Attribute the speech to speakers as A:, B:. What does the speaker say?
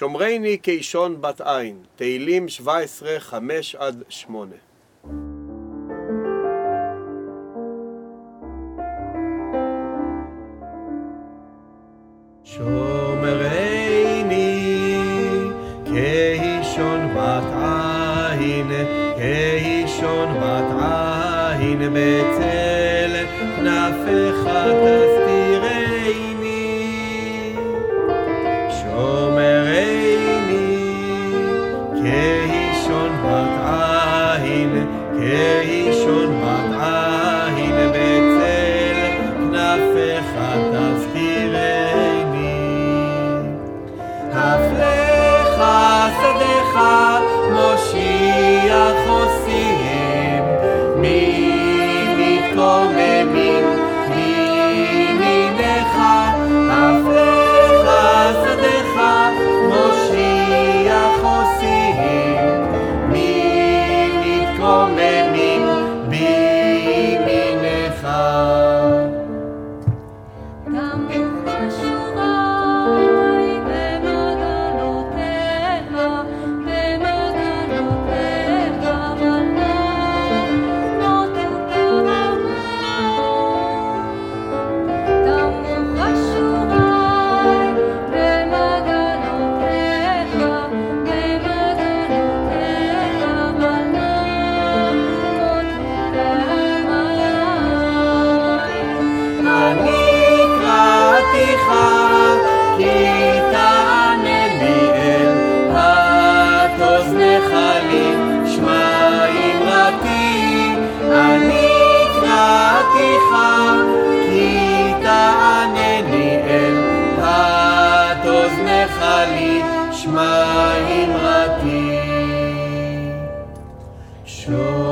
A: שומרני כאישון בת עין, תהילים 17, 5 עד 8. שומרני כאישון בת עין, כאישון בת עין בצל כנפיך kei shon hat aine kei moment. Shema Imati. Shema